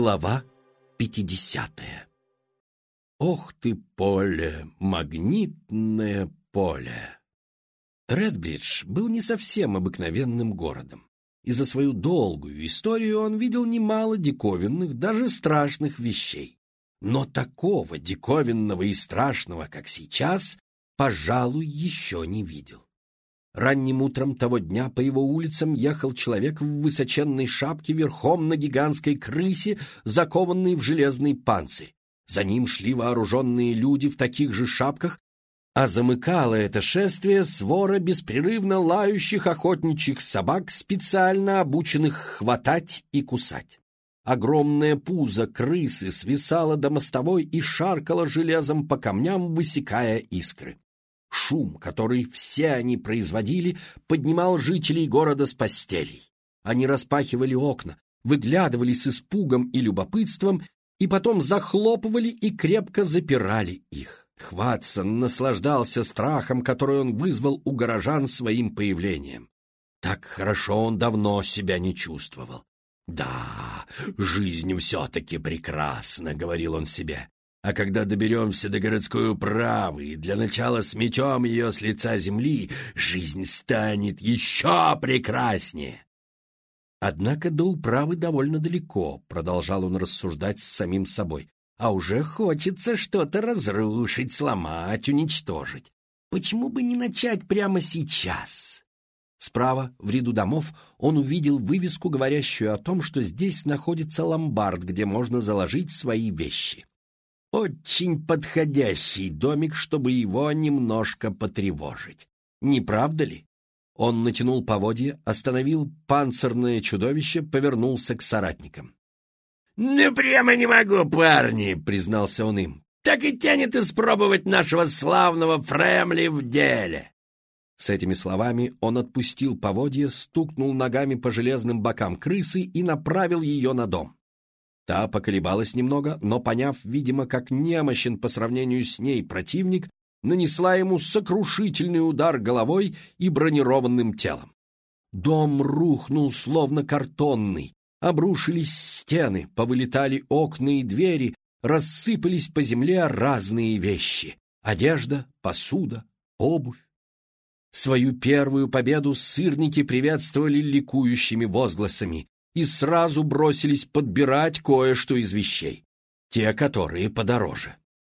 Глава 50 Ох ты, поле, магнитное поле! Редбридж был не совсем обыкновенным городом. И за свою долгую историю он видел немало диковинных, даже страшных вещей. Но такого диковинного и страшного, как сейчас, пожалуй, еще не видел. Ранним утром того дня по его улицам ехал человек в высоченной шапке верхом на гигантской крысе, закованной в железный панцирь. За ним шли вооруженные люди в таких же шапках, а замыкало это шествие свора беспрерывно лающих охотничьих собак, специально обученных хватать и кусать. Огромное пузо крысы свисало до мостовой и шаркало железом по камням, высекая искры. Шум, который все они производили, поднимал жителей города с постелей. Они распахивали окна, выглядывали с испугом и любопытством, и потом захлопывали и крепко запирали их. Хватсон наслаждался страхом, который он вызвал у горожан своим появлением. Так хорошо он давно себя не чувствовал. «Да, жизнь все-таки прекрасна», — говорил он себе. А когда доберемся до городской управы и для начала сметем ее с лица земли, жизнь станет еще прекраснее. Однако до управы довольно далеко, продолжал он рассуждать с самим собой, а уже хочется что-то разрушить, сломать, уничтожить. Почему бы не начать прямо сейчас? Справа, в ряду домов, он увидел вывеску, говорящую о том, что здесь находится ломбард, где можно заложить свои вещи. Очень подходящий домик, чтобы его немножко потревожить. Не правда ли? Он натянул поводья, остановил панцирное чудовище, повернулся к соратникам. «Ну, прямо не могу, парни!» — признался он им. «Так и тянет испробовать нашего славного Фремли в деле!» С этими словами он отпустил поводья, стукнул ногами по железным бокам крысы и направил ее на дом. Та поколебалась немного, но, поняв, видимо, как немощен по сравнению с ней противник, нанесла ему сокрушительный удар головой и бронированным телом. Дом рухнул, словно картонный, обрушились стены, повылетали окна и двери, рассыпались по земле разные вещи — одежда, посуда, обувь. Свою первую победу сырники приветствовали ликующими возгласами и сразу бросились подбирать кое-что из вещей, те, которые подороже.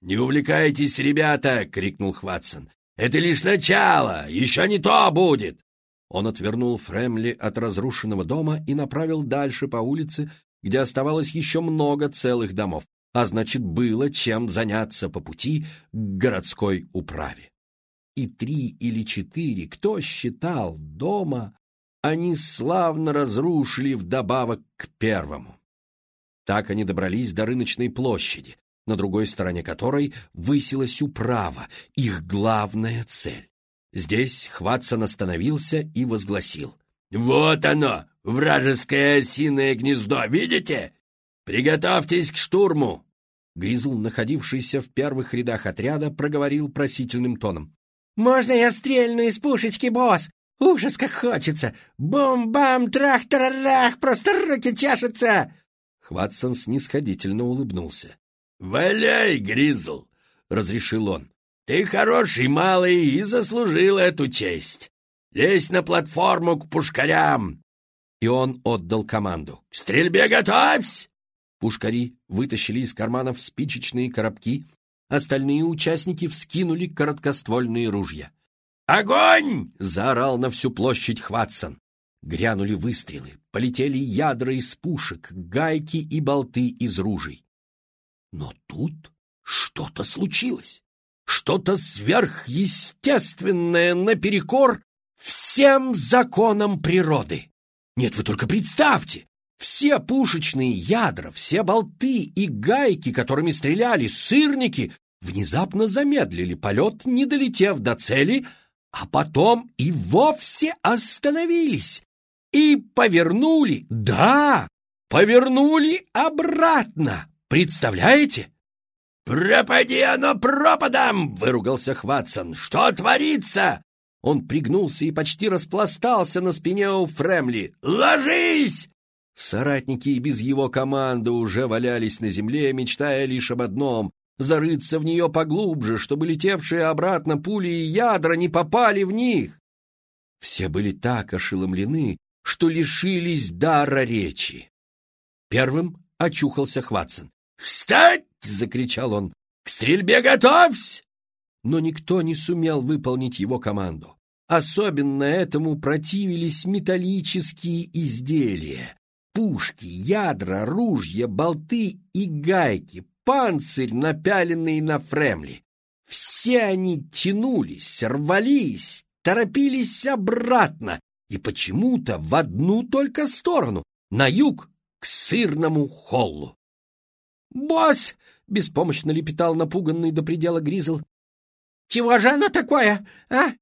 «Не увлекайтесь, ребята!» — крикнул Хватсон. «Это лишь начало! Еще не то будет!» Он отвернул Фремли от разрушенного дома и направил дальше по улице, где оставалось еще много целых домов, а значит, было чем заняться по пути к городской управе. И три или четыре, кто считал, дома они славно разрушили вдобавок к первому. Так они добрались до рыночной площади, на другой стороне которой высилась управа, их главная цель. Здесь Хватсон остановился и возгласил. «Вот оно, вражеское осиное гнездо, видите? Приготовьтесь к штурму!» Гризл, находившийся в первых рядах отряда, проговорил просительным тоном. «Можно я стрельну из пушечки, босс? Ужас, как хочется! Бум-бам, трах-тарарах, просто руки чешутся!» Хватсон снисходительно улыбнулся. «Валяй, Гризл!» — разрешил он. «Ты хороший малый и заслужил эту честь. Лезь на платформу к пушкарям!» И он отдал команду. «К стрельбе готовься!» Пушкари вытащили из карманов спичечные коробки, остальные участники вскинули короткоствольные ружья. «Огонь!» — заорал на всю площадь Хватсон. Грянули выстрелы, полетели ядра из пушек, гайки и болты из ружей. Но тут что-то случилось. Что-то сверхъестественное наперекор всем законам природы. Нет, вы только представьте! Все пушечные ядра, все болты и гайки, которыми стреляли сырники, внезапно замедлили полет, не долетев до цели, а потом и вовсе остановились и повернули, да, повернули обратно. Представляете? «Пропади оно пропадом!» — выругался Хватсон. «Что творится?» Он пригнулся и почти распластался на спине у Фремли. «Ложись!» Соратники и без его команды уже валялись на земле, мечтая лишь об одном — зарыться в нее поглубже, чтобы летевшие обратно пули и ядра не попали в них. Все были так ошеломлены, что лишились дара речи. Первым очухался Хватсон. «Встать!» — закричал он. «К стрельбе готовься!» Но никто не сумел выполнить его команду. Особенно этому противились металлические изделия. Пушки, ядра, ружья, болты и гайки, панцирь, напяленный на фремли. Все они тянулись, рвались, торопились обратно, и почему-то в одну только сторону, на юг, к сырному холлу. «Босс!» — беспомощно лепетал напуганный до предела Гризл. «Чего же оно такое, а?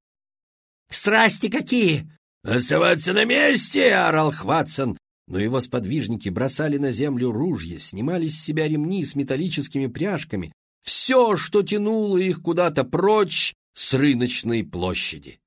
Страсти какие!» «Оставаться на месте!» — орал Хватсон. Но его сподвижники бросали на землю ружья, снимали с себя ремни с металлическими пряжками, все, что тянуло их куда-то прочь с рыночной площади.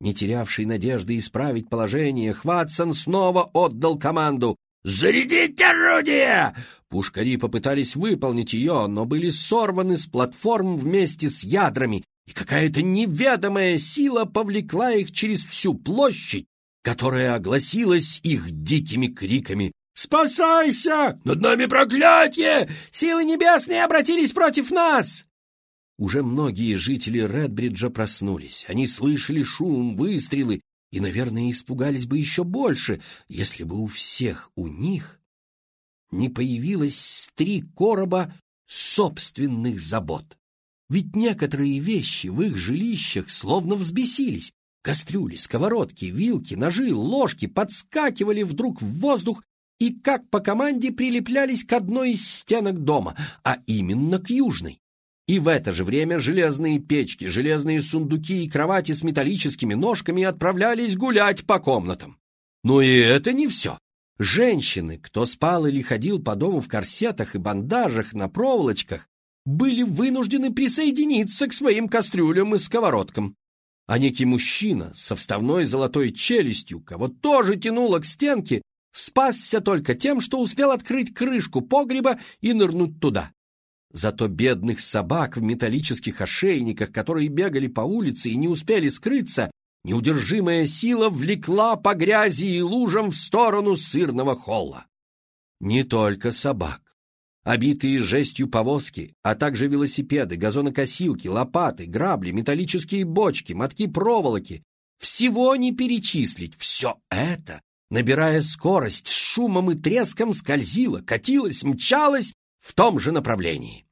Не терявший надежды исправить положение, Хватсон снова отдал команду «Зарядить орудие!» Пушкари попытались выполнить ее, но были сорваны с платформ вместе с ядрами, и какая-то неведомая сила повлекла их через всю площадь, которая огласилась их дикими криками «Спасайся! Над нами проклятие! Силы небесные обратились против нас!» Уже многие жители Редбриджа проснулись. Они слышали шум, выстрелы и, наверное, испугались бы еще больше, если бы у всех у них не появилось три короба собственных забот. Ведь некоторые вещи в их жилищах словно взбесились. Кастрюли, сковородки, вилки, ножи, ложки подскакивали вдруг в воздух и как по команде прилеплялись к одной из стенок дома, а именно к южной. И в это же время железные печки, железные сундуки и кровати с металлическими ножками отправлялись гулять по комнатам. Но и это не все. Женщины, кто спал или ходил по дому в корсетах и бандажах на проволочках, были вынуждены присоединиться к своим кастрюлям и сковородкам. А некий мужчина со вставной золотой челюстью, кого тоже тянуло к стенке, спасся только тем, что успел открыть крышку погреба и нырнуть туда. Зато бедных собак в металлических ошейниках, которые бегали по улице и не успели скрыться, неудержимая сила влекла по грязи и лужам в сторону сырного холла. Не только собак. Обитые жестью повозки, а также велосипеды, газонокосилки, лопаты, грабли, металлические бочки, мотки проволоки. Всего не перечислить. Все это, набирая скорость, с шумом и треском скользило, катилось, мчалось в том же направлении.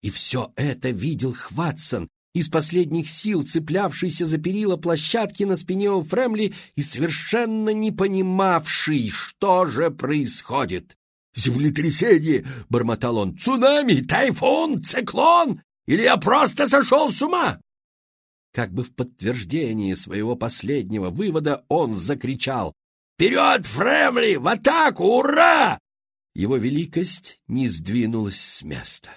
И все это видел Хватсон, из последних сил цеплявшийся за перила площадки на спине у Фремли и совершенно не понимавший, что же происходит. «Землетрясение!» — бормотал он. «Цунами! Тайфун! Циклон! Или я просто сошел с ума?» Как бы в подтверждение своего последнего вывода он закричал. «Вперед, Фремли! В атаку! Ура!» Его великость не сдвинулась с места.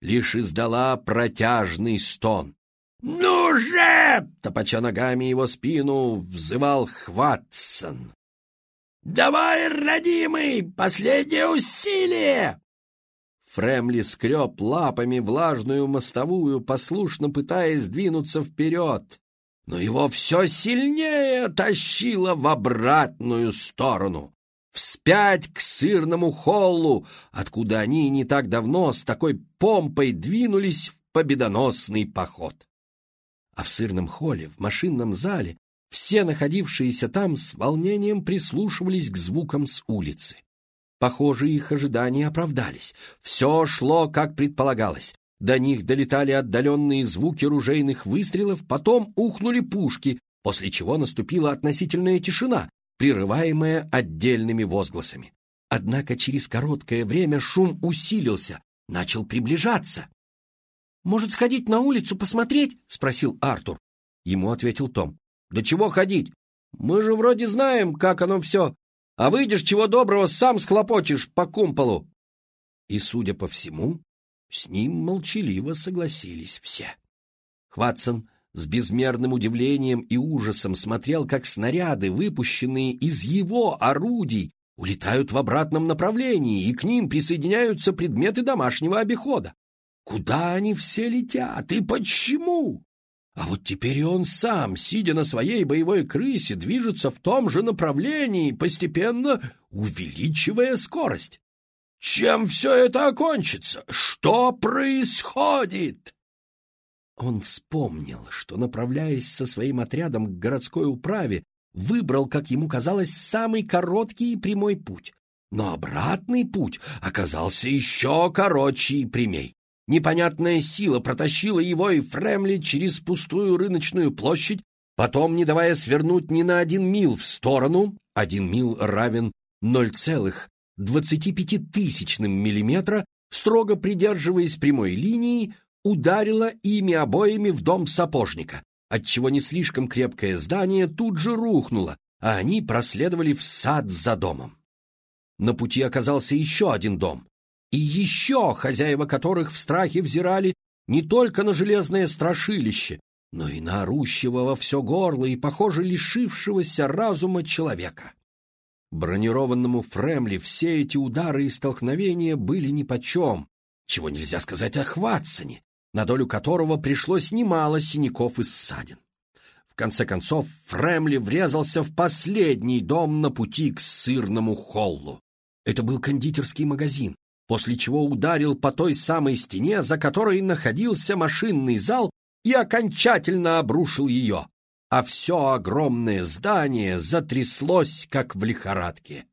Лишь издала протяжный стон. «Ну же!» — топача ногами его спину, взывал Хватсон. «Давай, родимый, последнее усилие!» Фремли скреб лапами влажную мостовую, послушно пытаясь двинуться вперед но его все сильнее тащило в обратную сторону, вспять к сырному холлу, откуда они не так давно с такой помпой двинулись в победоносный поход. А в сырном холле, в машинном зале, все находившиеся там с волнением прислушивались к звукам с улицы. Похоже, их ожидания оправдались. Все шло, как предполагалось. До них долетали отдаленные звуки ружейных выстрелов, потом ухнули пушки, после чего наступила относительная тишина, прерываемая отдельными возгласами. Однако через короткое время шум усилился, начал приближаться. «Может, сходить на улицу посмотреть?» — спросил Артур. Ему ответил Том. «Да чего ходить? Мы же вроде знаем, как оно все. А выйдешь, чего доброго, сам схлопочешь по кумполу». И, судя по всему, с ним молчаливо согласились все. Хватсон с безмерным удивлением и ужасом смотрел, как снаряды, выпущенные из его орудий, улетают в обратном направлении, и к ним присоединяются предметы домашнего обихода. Куда они все летят и почему? А вот теперь и он сам, сидя на своей боевой крысе, движется в том же направлении, постепенно увеличивая скорость. Чем все это окончится? Что происходит? Он вспомнил, что, направляясь со своим отрядом к городской управе, выбрал, как ему казалось, самый короткий и прямой путь. Но обратный путь оказался еще короче и прямей. Непонятная сила протащила его и Фремли через пустую рыночную площадь, потом, не давая свернуть ни на один мил в сторону, один мил равен 0,25 миллиметра, строго придерживаясь прямой линии, ударила ими обоими в дом сапожника, отчего не слишком крепкое здание тут же рухнуло, а они проследовали в сад за домом. На пути оказался еще один дом, и еще хозяева которых в страхе взирали не только на железное страшилище, но и на орущего во все горло и, похоже, лишившегося разума человека. Бронированному Фремли все эти удары и столкновения были нипочем, чего нельзя сказать о Хватсоне, на долю которого пришлось немало синяков и ссадин. В конце концов, Фремли врезался в последний дом на пути к сырному холлу. Это был кондитерский магазин, после чего ударил по той самой стене, за которой находился машинный зал, и окончательно обрушил ее, а все огромное здание затряслось, как в лихорадке.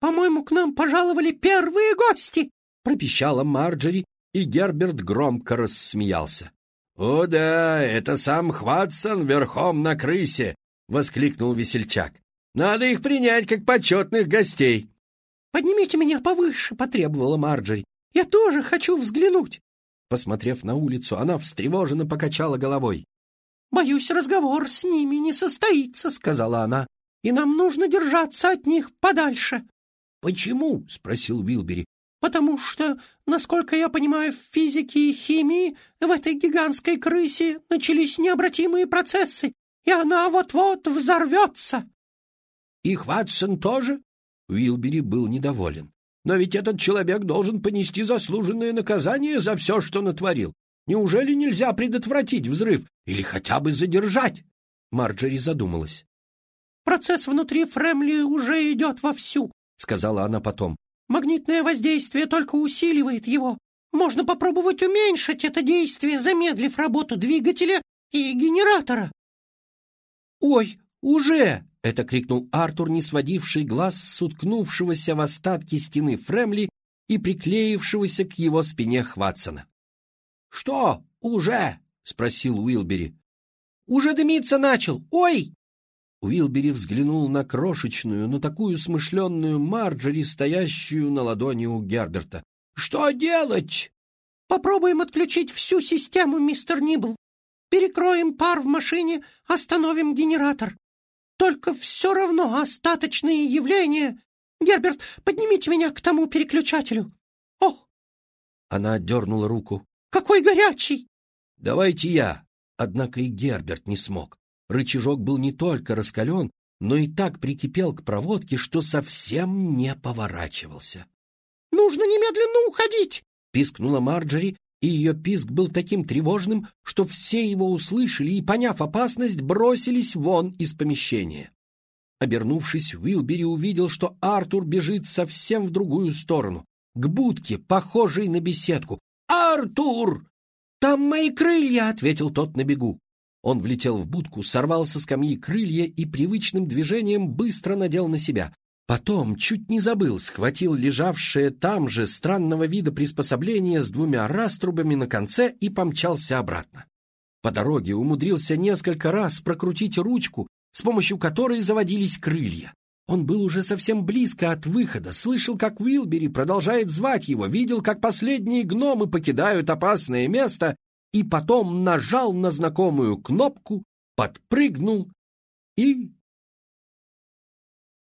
«По-моему, к нам пожаловали первые гости!» — пропищала Марджери, и Герберт громко рассмеялся. «О да, это сам Хватсон верхом на крысе!» — воскликнул весельчак. «Надо их принять как почетных гостей!» «Поднимите меня повыше!» — потребовала Марджери. «Я тоже хочу взглянуть!» Посмотрев на улицу, она встревоженно покачала головой. «Боюсь, разговор с ними не состоится», — сказала она. «И нам нужно держаться от них подальше». «Почему?» — спросил Уилбери. «Потому что, насколько я понимаю, в физике и химии в этой гигантской крысе начались необратимые процессы, и она вот-вот взорвется». «И Хватсон тоже?» Уилбери был недоволен. «Но ведь этот человек должен понести заслуженное наказание за все, что натворил. Неужели нельзя предотвратить взрыв или хотя бы задержать?» Марджери задумалась. «Процесс внутри Фремли уже идет вовсю», — сказала она потом. «Магнитное воздействие только усиливает его. Можно попробовать уменьшить это действие, замедлив работу двигателя и генератора». «Ой, уже!» — это крикнул Артур, не сводивший глаз с уткнувшегося в остатки стены Фремли и приклеившегося к его спине Хватсона. «Что уже?» — спросил Уилбери. «Уже дымиться начал! Ой!» Уилбери взглянул на крошечную, но такую смышленную Марджери, стоящую на ладони у Герберта. «Что делать?» «Попробуем отключить всю систему, мистер Нибл. Перекроем пар в машине, остановим генератор. Только все равно остаточные явления. Герберт, поднимите меня к тому переключателю. О!» Она отдернула руку. «Какой горячий!» «Давайте я!» Однако и Герберт не смог. Рычажок был не только раскален, но и так прикипел к проводке, что совсем не поворачивался. «Нужно немедленно уходить!» — пискнула Марджери, и ее писк был таким тревожным, что все его услышали и, поняв опасность, бросились вон из помещения. Обернувшись, Уилбери увидел, что Артур бежит совсем в другую сторону, к будке, похожей на беседку. «Артур!» «Там мои крылья!» — ответил тот на бегу. Он влетел в будку, сорвал со скамьи крылья и привычным движением быстро надел на себя. Потом, чуть не забыл, схватил лежавшее там же странного вида приспособление с двумя раструбами на конце и помчался обратно. По дороге умудрился несколько раз прокрутить ручку, с помощью которой заводились крылья. Он был уже совсем близко от выхода, слышал, как Уилбери продолжает звать его, видел, как последние гномы покидают опасное место, и потом нажал на знакомую кнопку, подпрыгнул и